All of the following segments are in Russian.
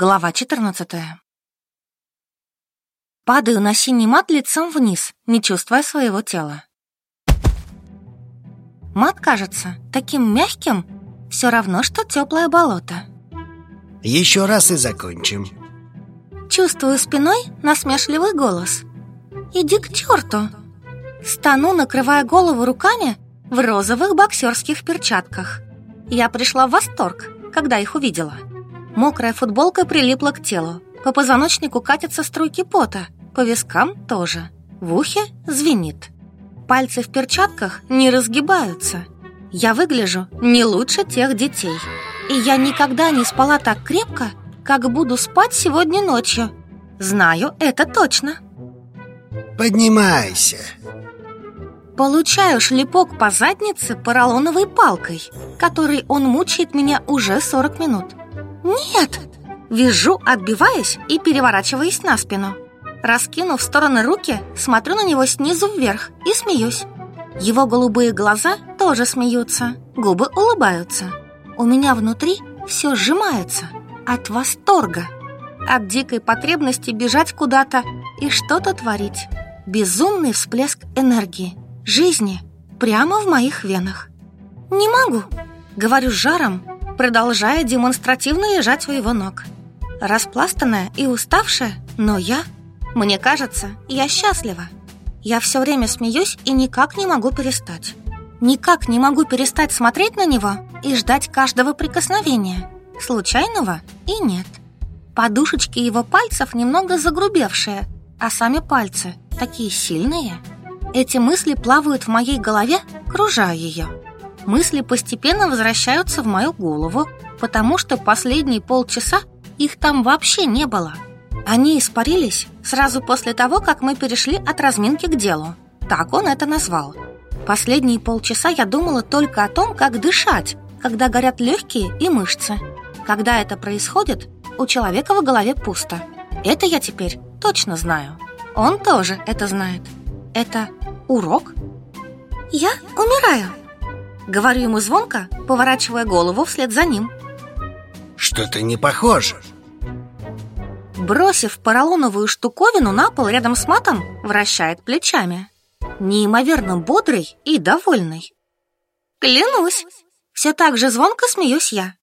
Глава 14 Падаю на синий мат лицом вниз, не чувствуя своего тела. Мат кажется таким мягким, все равно, что теплое болото. Еще раз и закончим. Чувствую спиной насмешливый голос. «Иди к черту!» Стану, накрывая голову руками в розовых боксерских перчатках. Я пришла в восторг, когда их увидела. Мокрая футболка прилипла к телу. По позвоночнику катятся струйки пота, по вискам тоже. В ухе звенит. Пальцы в перчатках не разгибаются. Я выгляжу не лучше тех детей. И я никогда не спала так крепко, как буду спать сегодня ночью. Знаю это точно. Поднимайся. Получаю шлепок по заднице поролоновой палкой, которой он мучает меня уже 40 минут. «Нет!» Вижу, отбиваясь и переворачиваясь на спину. Раскинув в стороны руки, смотрю на него снизу вверх и смеюсь. Его голубые глаза тоже смеются, губы улыбаются. У меня внутри все сжимается от восторга, от дикой потребности бежать куда-то и что-то творить. Безумный всплеск энергии, жизни прямо в моих венах. «Не могу», — говорю жаром, продолжая демонстративно лежать у его ног. Распластанная и уставшая, но я... Мне кажется, я счастлива. Я все время смеюсь и никак не могу перестать. Никак не могу перестать смотреть на него и ждать каждого прикосновения. Случайного и нет. Подушечки его пальцев немного загрубевшие, а сами пальцы такие сильные. Эти мысли плавают в моей голове, кружая ее. Мысли постепенно возвращаются в мою голову, потому что последние полчаса их там вообще не было. Они испарились сразу после того, как мы перешли от разминки к делу. Так он это назвал. Последние полчаса я думала только о том, как дышать, когда горят легкие и мышцы. Когда это происходит, у человека в голове пусто. Это я теперь точно знаю. Он тоже это знает. Это урок? Я умираю. Говорю ему звонко, поворачивая голову вслед за ним. Что-то не похоже. Бросив поролоновую штуковину на пол рядом с матом, вращает плечами. Неимоверно бодрый и довольный. Клянусь, все так же звонко смеюсь я.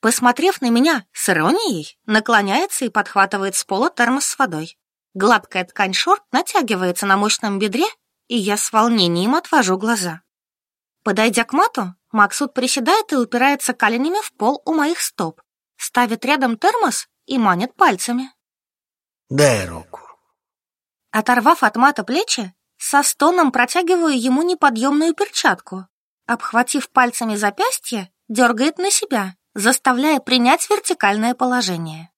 Посмотрев на меня с иронией, наклоняется и подхватывает с пола термос с водой. Гладкая ткань шорт натягивается на мощном бедре, и я с волнением отвожу глаза. Подойдя к мату, Максут приседает и упирается коленями в пол у моих стоп, ставит рядом термос и манит пальцами. Дай руку. Оторвав от мата плечи, со стоном протягиваю ему неподъемную перчатку. Обхватив пальцами запястье, дергает на себя, заставляя принять вертикальное положение.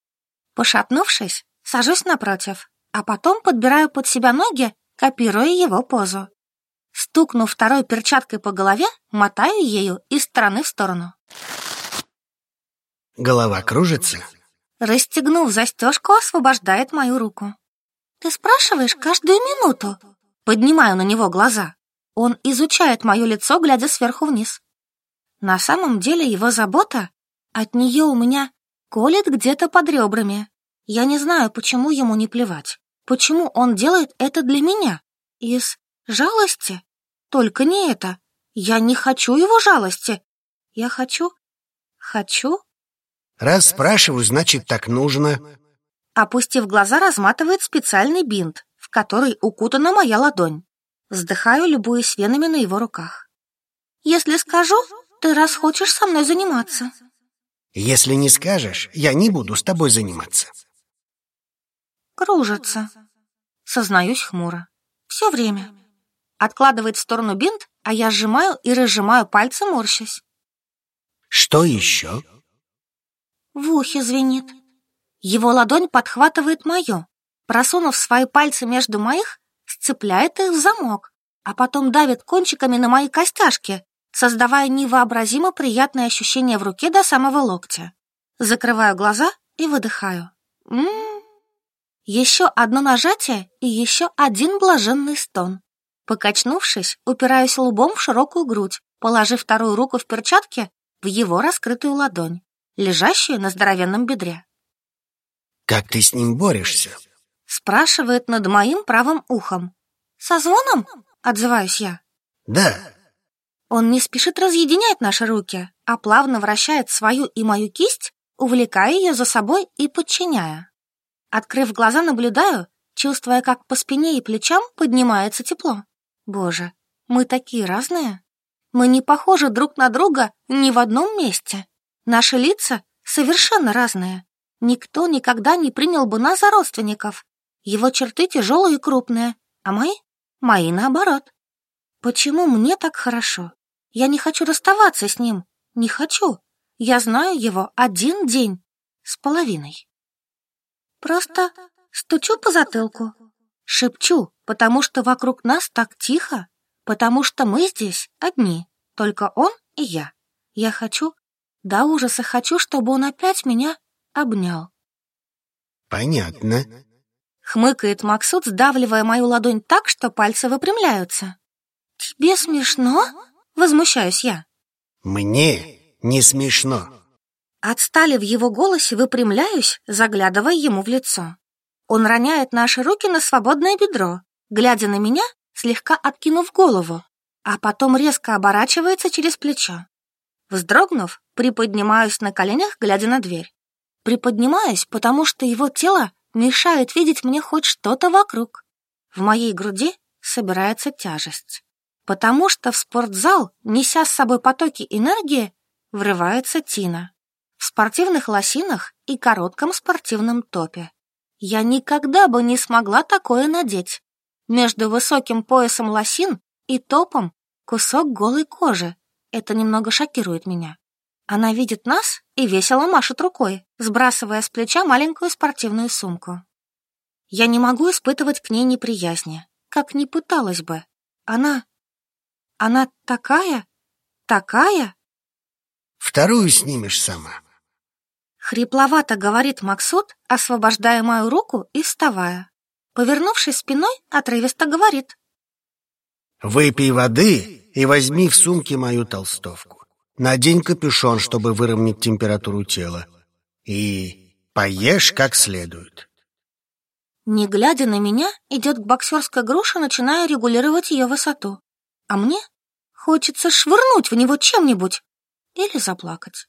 Пошатнувшись, сажусь напротив, а потом подбираю под себя ноги, копируя его позу. Стукнув второй перчаткой по голове, мотаю ею из стороны в сторону. Голова кружится? Расстегнув застежку, освобождает мою руку. «Ты спрашиваешь каждую минуту?» Поднимаю на него глаза. Он изучает мое лицо, глядя сверху вниз. На самом деле его забота от нее у меня колет где-то под ребрами. Я не знаю, почему ему не плевать. Почему он делает это для меня? Из Жалости? Только не это. Я не хочу его жалости. Я хочу... Хочу... Раз спрашиваю, значит, так нужно. Опустив глаза, разматывает специальный бинт, в который укутана моя ладонь. Вздыхаю, любуясь венами на его руках. Если скажу, ты раз хочешь со мной заниматься. Если не скажешь, я не буду с тобой заниматься. Кружится. Сознаюсь хмуро. Все время. Откладывает в сторону бинт, а я сжимаю и разжимаю пальцы, морщась. Что еще? В ухе звенит. Его ладонь подхватывает мою. Просунув свои пальцы между моих, сцепляет их в замок, а потом давит кончиками на мои костяшки, создавая невообразимо приятное ощущение в руке до самого локтя. Закрываю глаза и выдыхаю. М -м -м. Еще одно нажатие и еще один блаженный стон. Покачнувшись, упираюсь лбом в широкую грудь, положив вторую руку в перчатке в его раскрытую ладонь, лежащую на здоровенном бедре. Как ты с ним борешься? Спрашивает над моим правым ухом. Со звоном? Отзываюсь я. Да. Он не спешит разъединять наши руки, а плавно вращает свою и мою кисть, увлекая ее за собой и подчиняя. Открыв глаза, наблюдаю, чувствуя, как по спине и плечам поднимается тепло. Боже, мы такие разные. Мы не похожи друг на друга ни в одном месте. Наши лица совершенно разные. Никто никогда не принял бы нас за родственников. Его черты тяжелые и крупные, а мои? Мои наоборот. Почему мне так хорошо? Я не хочу расставаться с ним. Не хочу. Я знаю его один день с половиной. Просто стучу по затылку, шепчу, потому что вокруг нас так тихо, потому что мы здесь одни, только он и я. Я хочу, до ужаса хочу, чтобы он опять меня обнял. Понятно. Хмыкает Максут, сдавливая мою ладонь так, что пальцы выпрямляются. Тебе смешно? Возмущаюсь я. Мне не смешно. Отстали в его голосе, выпрямляюсь, заглядывая ему в лицо. Он роняет наши руки на свободное бедро, глядя на меня, слегка откинув голову, а потом резко оборачивается через плечо. Вздрогнув, приподнимаюсь на коленях, глядя на дверь. Приподнимаюсь, потому что его тело мешает видеть мне хоть что-то вокруг. В моей груди собирается тяжесть. Потому что в спортзал, неся с собой потоки энергии, врывается Тина. В спортивных лосинах и коротком спортивном топе. Я никогда бы не смогла такое надеть. Между высоким поясом лосин и топом кусок голой кожи. Это немного шокирует меня. Она видит нас и весело машет рукой, сбрасывая с плеча маленькую спортивную сумку. Я не могу испытывать к ней неприязни, как не пыталась бы. Она... Она такая... такая... Вторую снимешь сама. Хрипловато говорит Максут, освобождая мою руку и вставая. Повернувшись спиной, отрывисто говорит. Выпей воды и возьми в сумке мою толстовку. Надень капюшон, чтобы выровнять температуру тела. И поешь как следует. Не глядя на меня, идет к боксерской груше, начиная регулировать ее высоту. А мне хочется швырнуть в него чем-нибудь или заплакать.